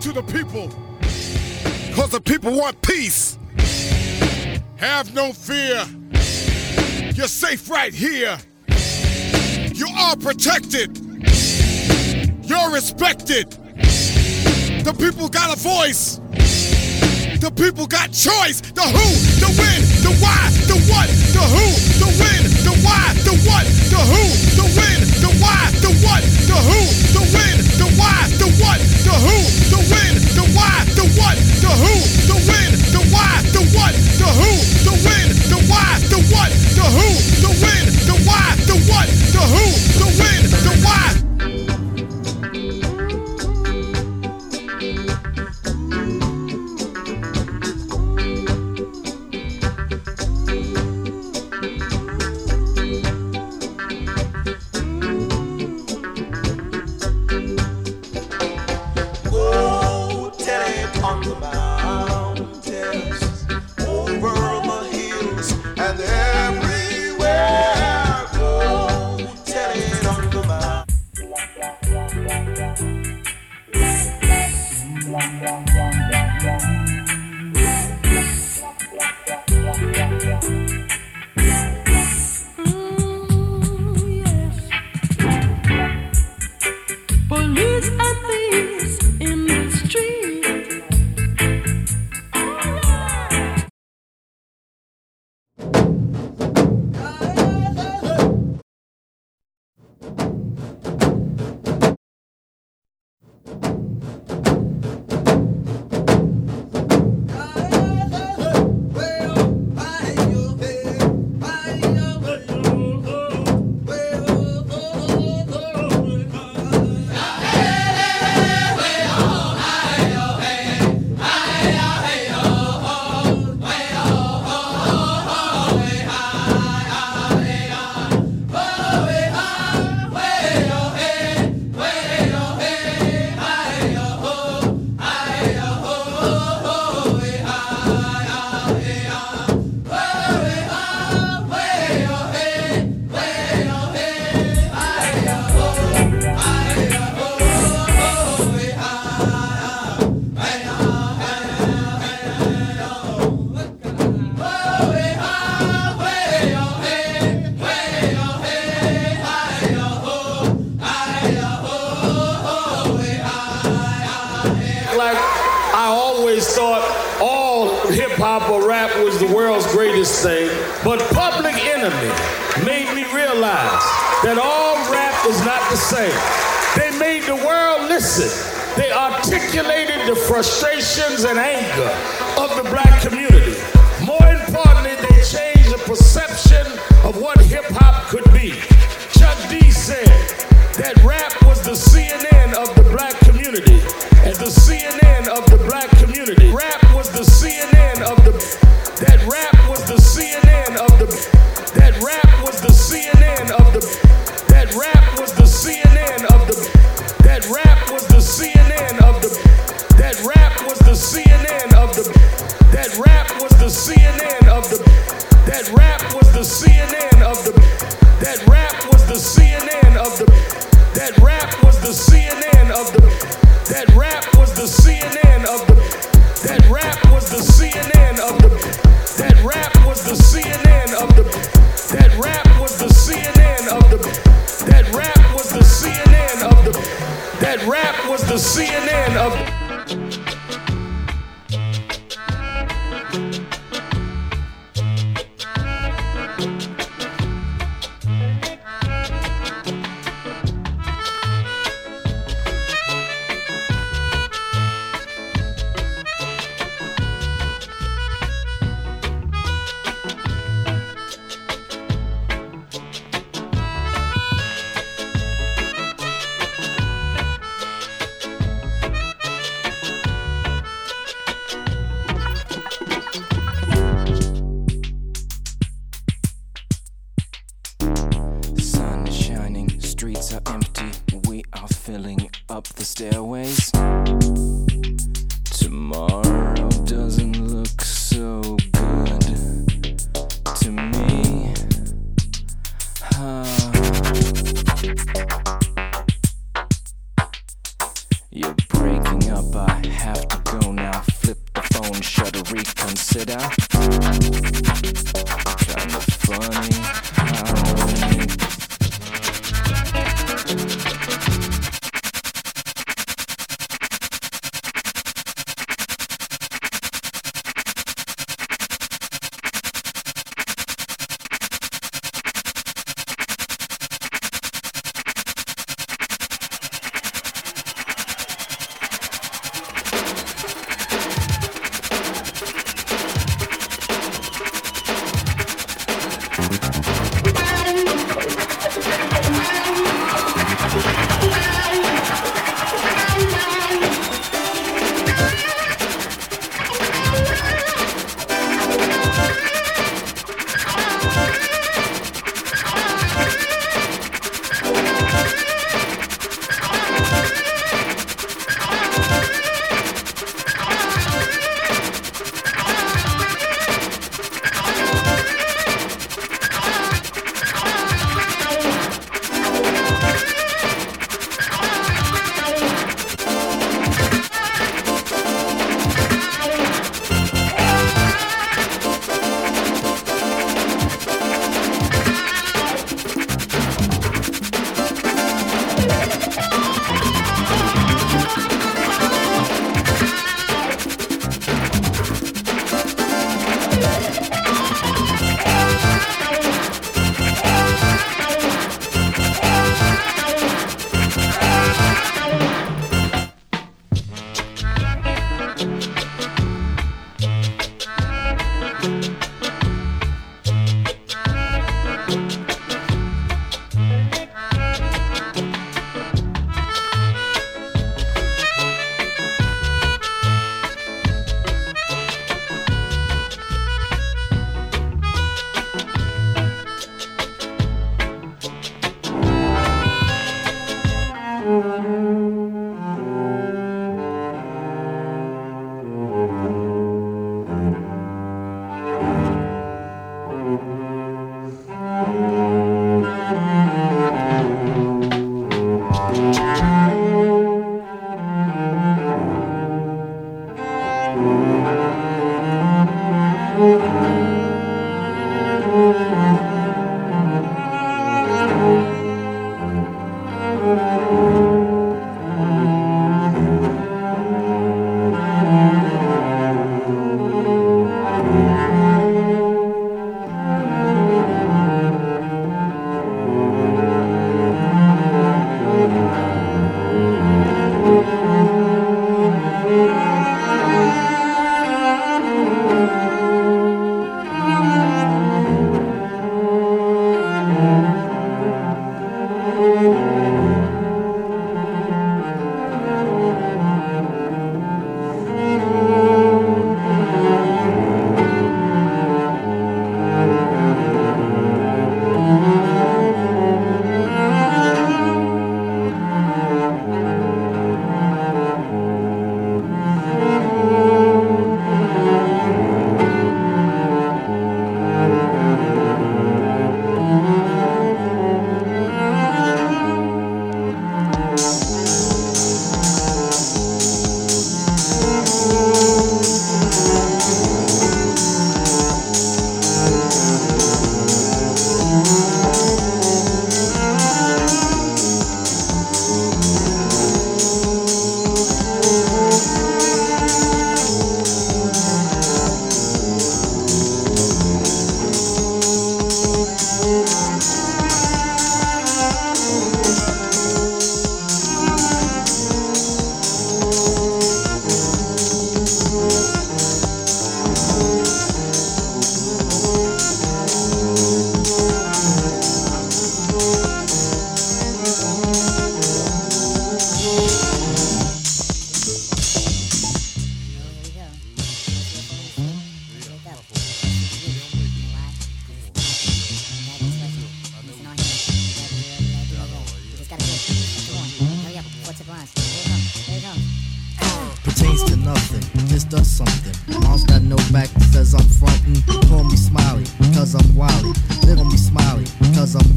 to the people. Cause the people want peace. Have no fear. You're safe right here. You are protected. You're respected. The people got a voice. The people got choice. The who, the when, the why, the what, the who, the when, the why, the what, the who, the when, the why, the what, the who, the when, the why, the what, the who, the when, the why, the what, the who, the when, the why, the what, the who, the when, the why, the what, the who, the when, the why, the what, the who, the when, the why. Same. They made the world listen. They articulated the frustrations and anger of the black community. More importantly, they changed the perception of what hip hop could be. Chuck D said that rap was the CNN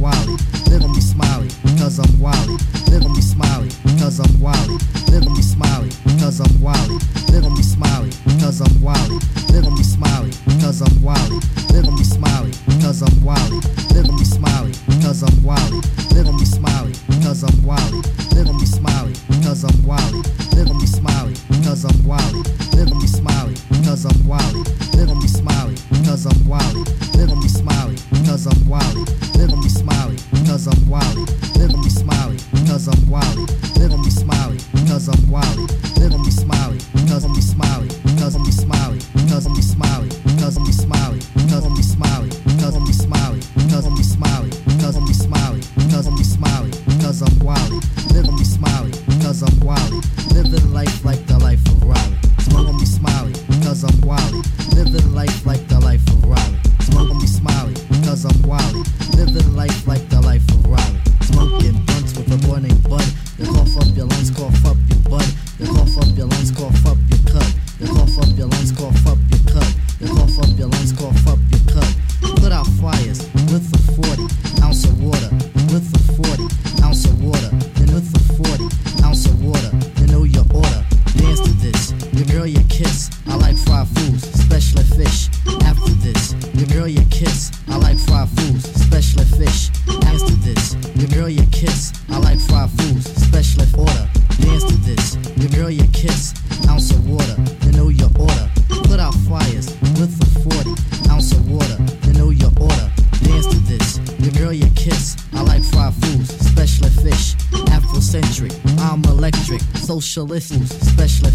wily. They gon' be Smiley, cause I'm wily. They gon' be Smiley, cause I'm wily. They gon' be Smiley, cause I'm wily. They gon' be Smiley, cause I'm wily. They gon' be Smiley, cause I'm wily. Live on me smiley, cause I'm wily. Live on me smiley, cause I'm wily. Live on me smiley, cause I'm wily. Live on me smiley, cause I'm wily. Live on me smiley, cause I'm wily. Live on me smiley, cause I'm wily. Live on me smiley, cause I'm wily. Live on me smiley, cause I'm wily. socialist specialist.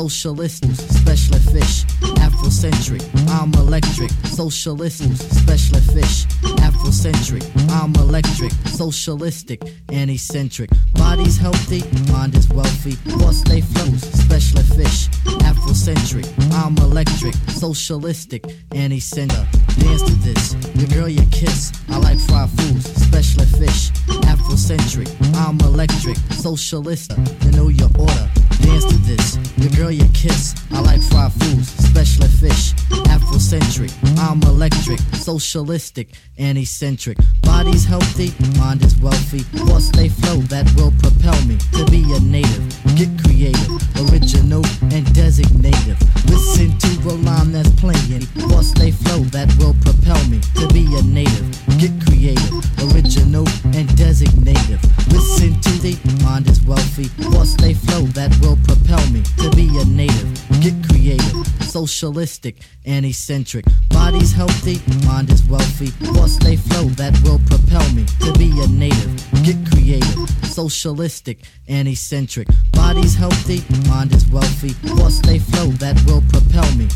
Socialist. Especially fish. Afrocentric. I'm electric. Socialist. Especially fish. Afrocentric. I'm electric. Socialistic. And eccentric. Body's healthy. Mind is wealthy. Plus they flows. Especially fish. Afrocentric. I'm electric. Socialistic. And eccentric. Dance to this. Your girl, your kiss. I like fried foods. Especially fish. Afrocentric. I'm electric. Socialist. You know your order. Dance to this. Your girl, your kiss. I like fried foods. Especially fish. Afrocentric. I'm electric. Socialistic. And eccentric. Body's healthy. Mind is wealthy. Plus they flow that will propel me to be a native. Get creative. Original and designative. Listen to the line that's playing. Plus they flow that will propel me to be a native. Get creative. Original and designative. Listen to the mind is wealthy. Plus they flow that will propel me to be a native. Get creative. Socialistic and eccentric. Body's healthy. Mind is wealthy. Plus they flow that will propel me to be a native. Get creative. Socialistic and eccentric. Body's healthy. Mind is wealthy. Plus they flow that will propel me.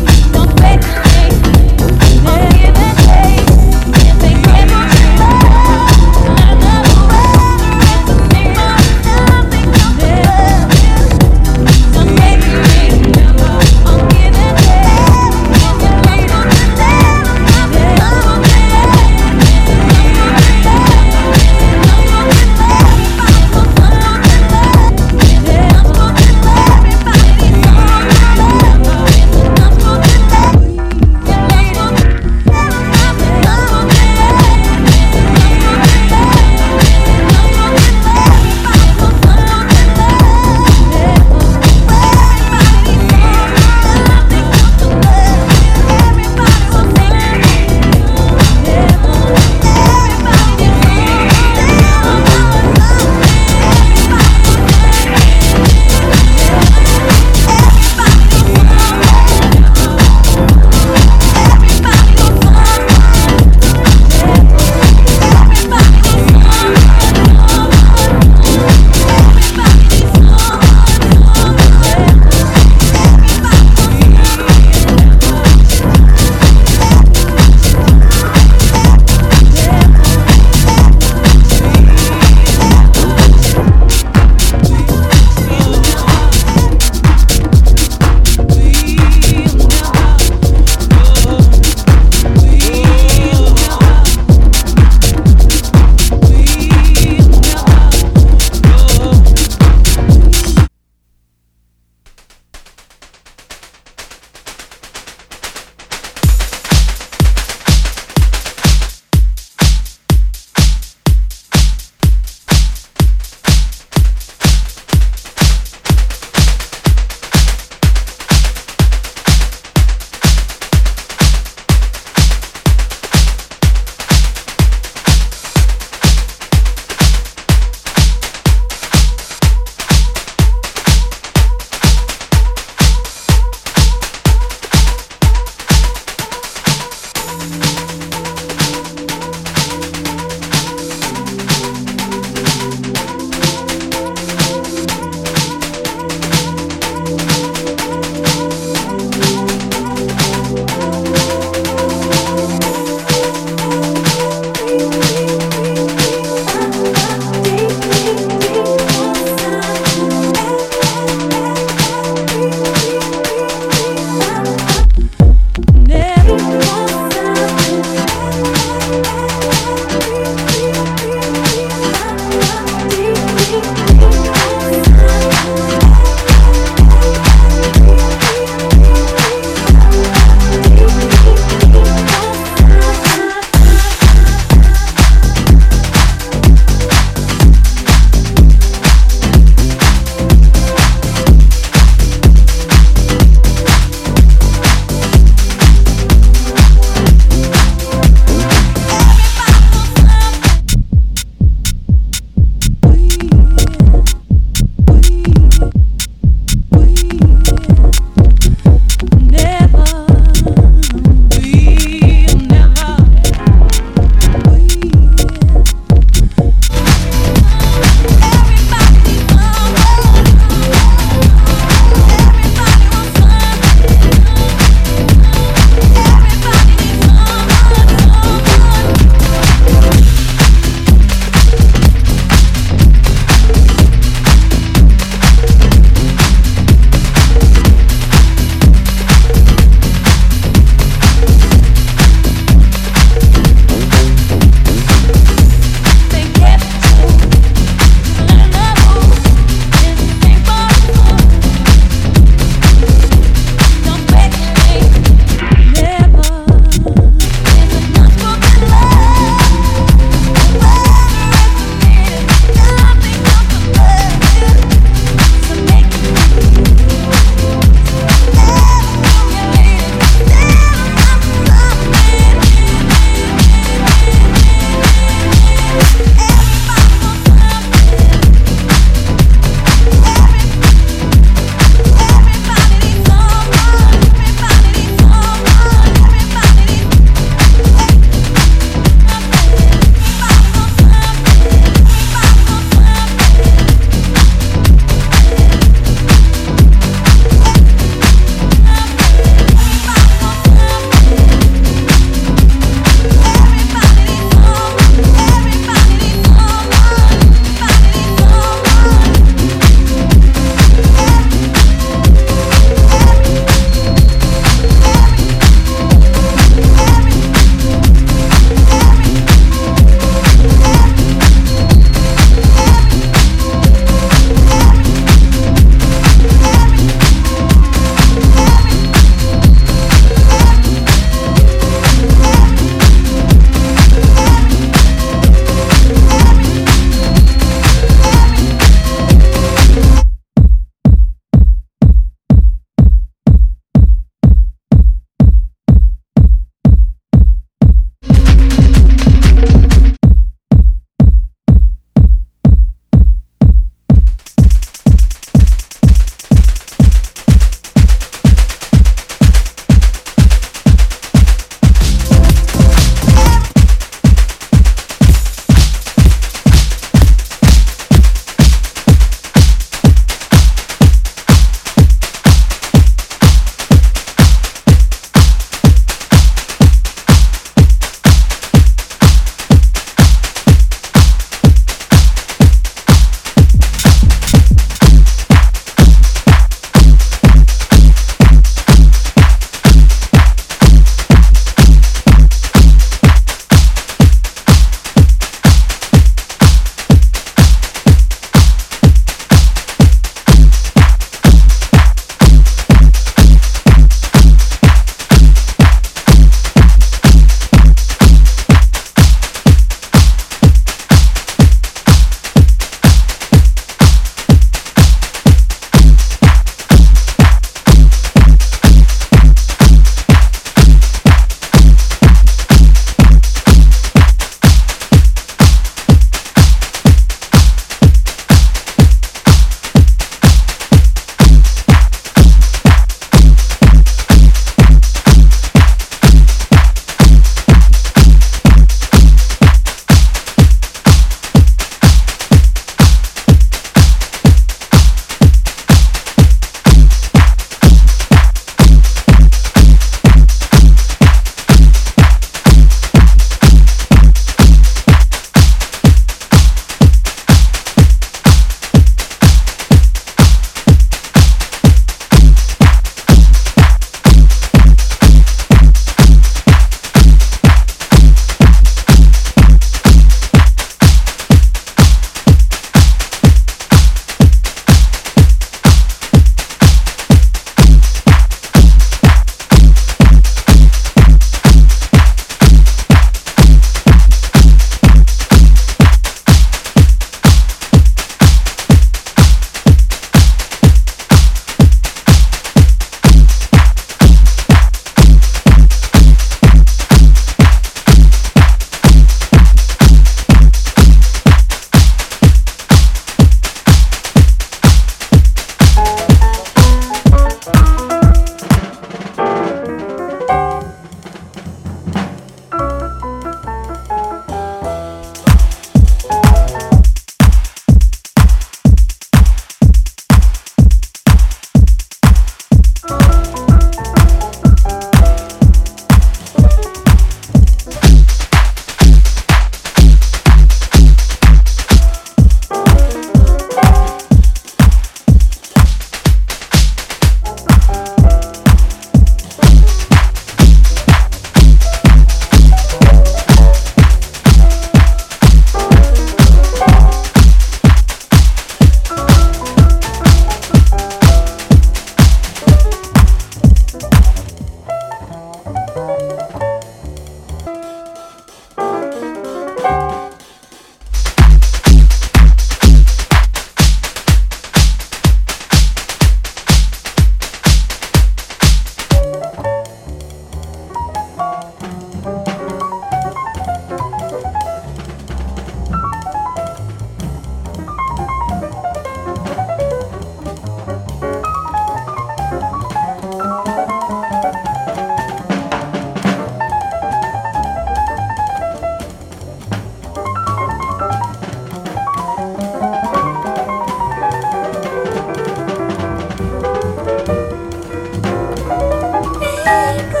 Hey,